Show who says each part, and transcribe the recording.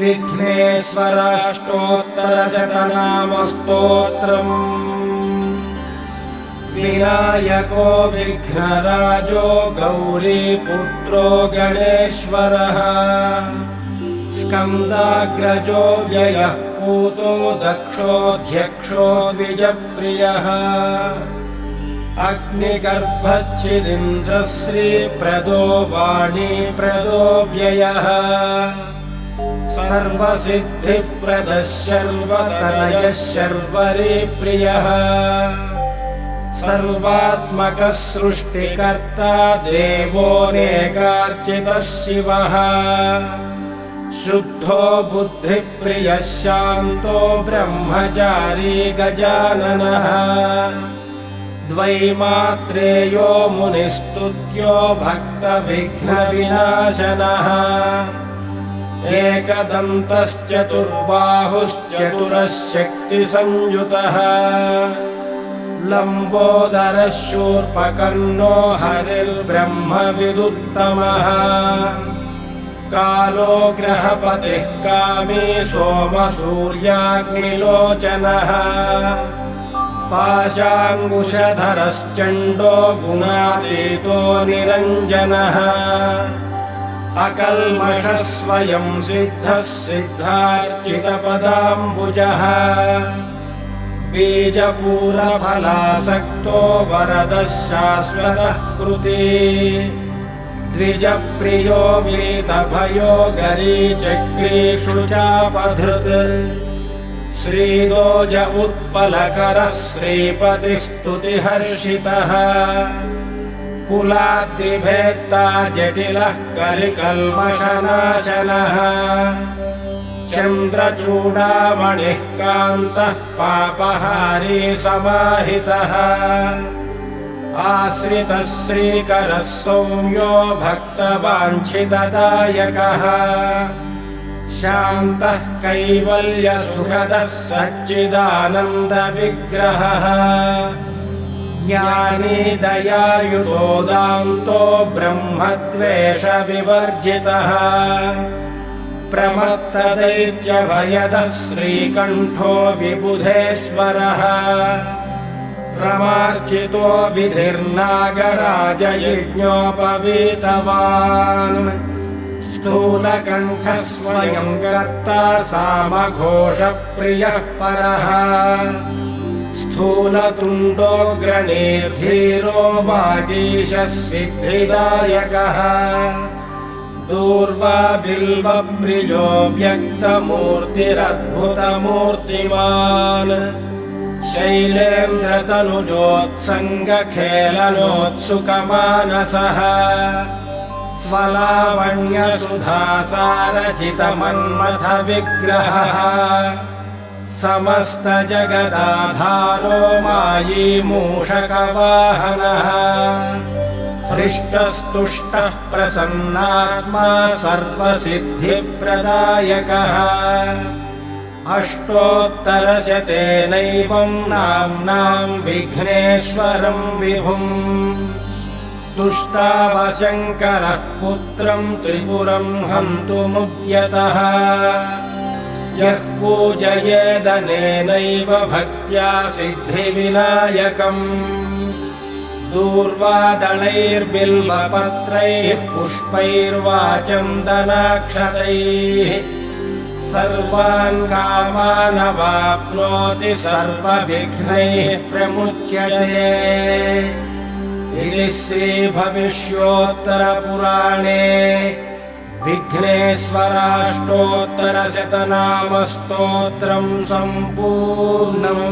Speaker 1: विघ्नेश्वराष्टोत्तरशतनामस्तोत्रम् विनायको विघ्नराजो गौरीपुत्रो गणेश्वरः। स्कन्दाग्रजो व्ययः पूतो दक्षोऽध्यक्षो द्विजप्रियः। अग्निगर्भच्छिदिन्द्रश्रीप्रदो वाणीप्रदो व्ययः सर्वसिद्धिप्रदः शर्वतनयः शर्वरीप्रियः सर्वात्मकः सृष्टिकर्ता देवोऽनेकार्चितः शिवः शुद्धो बुद्धिप्रियः शान्तो ब्रह्मचारी गजाननः। द्वैमात्रेयो मुनिस्तुत्यो भक्तविघ्नविनाशनः एकदन्तश्चतुर्बाहुश्चतुरः शक्तिसंयुतः लम्बोदरः शूर्पकर्णो हरिर्ब्रह्मविदुत्तमः। कालो ग्रहपतिः कामी सोमसूर्याग्निलोचनः। पाशाङ्कुशधरश्चण्डो गुणातीतो निरञ्जनः अकल्मषः स्वयं सिद्धः सिद्धार्चितपदाम्बुजः। बीजपूरफलासक्तो वरदः शाश्वतः कृते। द्विजप्रियो वीतभयो गरीचक्रीषु चापधृत्। श्रीदोज उत्पलकरः श्रीपतिः स्तुतिहर्षितः कुलाद्रिभेत्ता जटिलः कलिकल्मषनाशनः। चन्द्रचूडामणिः कान्तः पापहारी समाहितः। आश्रितः श्रीकरः सौम्यो भक्तवाञ्छितदायकः। शान्तः कैवल्यसुखदः सच्चिदानन्दविग्रहः ज्ञानी दयायुतोदान्तो ब्रह्मद्वेषविवर्जितः। प्रमत्तदैत्यभयदः श्रीकण्ठो विबुधेश्वरः। रमार्चितो विधिर्नागराजयज्ञोपवीतवान्। स्थूलकण्ठः स्वयं कर्ता सामघोषप्रियः परः स्थूलतुण्डोऽग्रणीर्धीरो वागीशः सिद्धिदायकः दूर्वा बिल्वप्रियो व्यक्तमूर्तिरद्भुतमूर्तिमान्। शैलेन्द्रतनुजोत्सङ्गखेलनोत्सुकमानसः। स्वलावण्यसुधासारचितमन्मथविग्रहः समस्तजगदाधारो मायी मूषकवाहनः। हृष्टस्तुष्टः प्रसन्नात्मा सर्वसिद्धिप्रदायकः। अष्टोत्तरशतेनैवम् नाम्नाम् विघ्नेश्वरम् विभुम् तुष्टावशङ्करः पुत्रम् त्रिपुरम् हन्तुमुद्यतः यः पूजयेदनेनैव भक्त्या सिद्धिविनायकम्। दूर्वादलैर्बिल्वपत्रैः पुष्पैर्वा चन्दनाक्षतैः सर्वान् कामानवाप्नोति सर्वविघ्नैः प्रमुच्यते। इति श्रीभविष्योत्तरपुराणे विघ्नेश्वराष्टोत्तरशतनामस्तोत्रम् सम्पूर्णम्